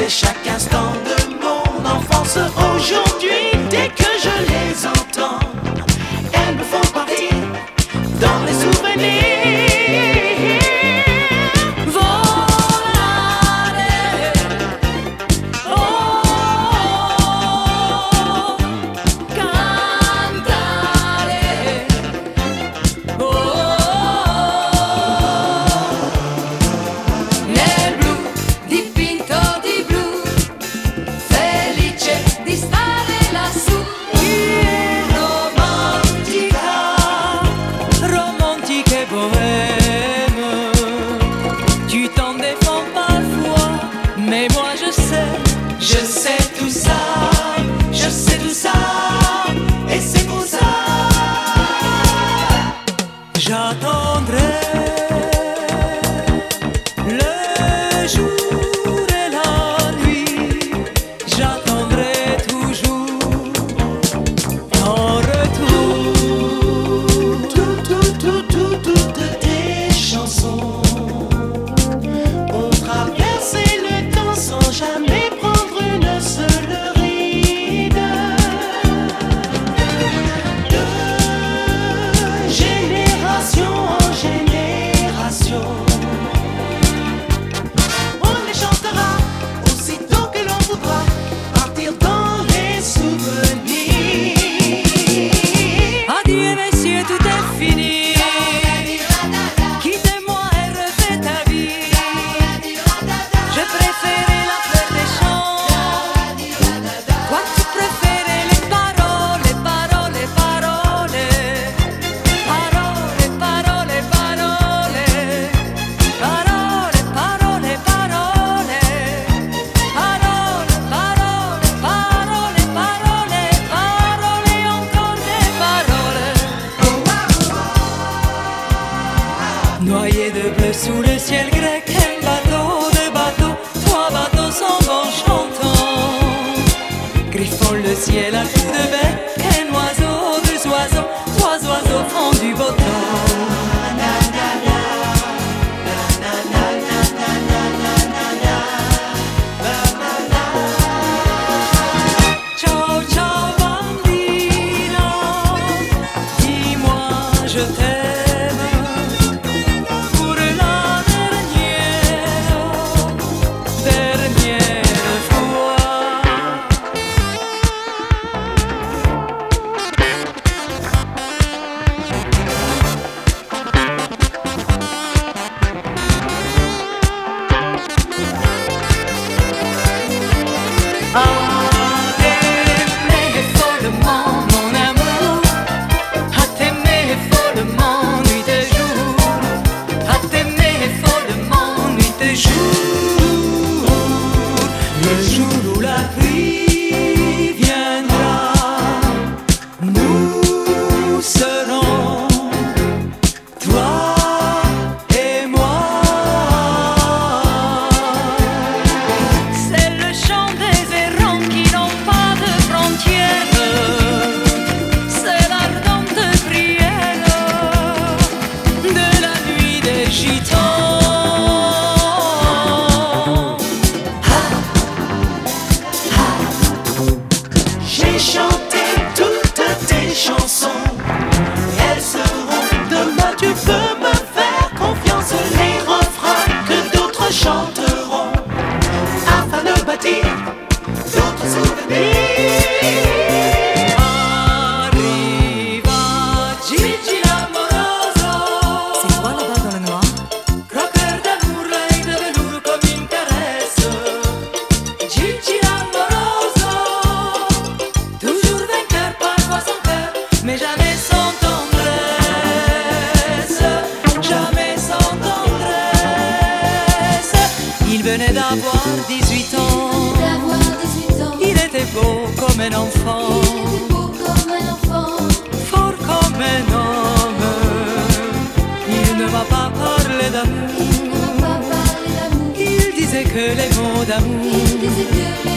c'est chacun. ya tendré de bleu sous le ciel grec, un bateau, deux bateaux, trois bateaux s'en vont chantant. Griffons le ciel à coups de bec, un oiseau, deux oiseaux, trois oiseaux font du beau temps. Oh. chanson. venait d'avoir 18 ans. Il était beau comme un enfant. Fort comme un homme. Il ne m'a pas parlé d'amour. Il disait que les mots d'amour.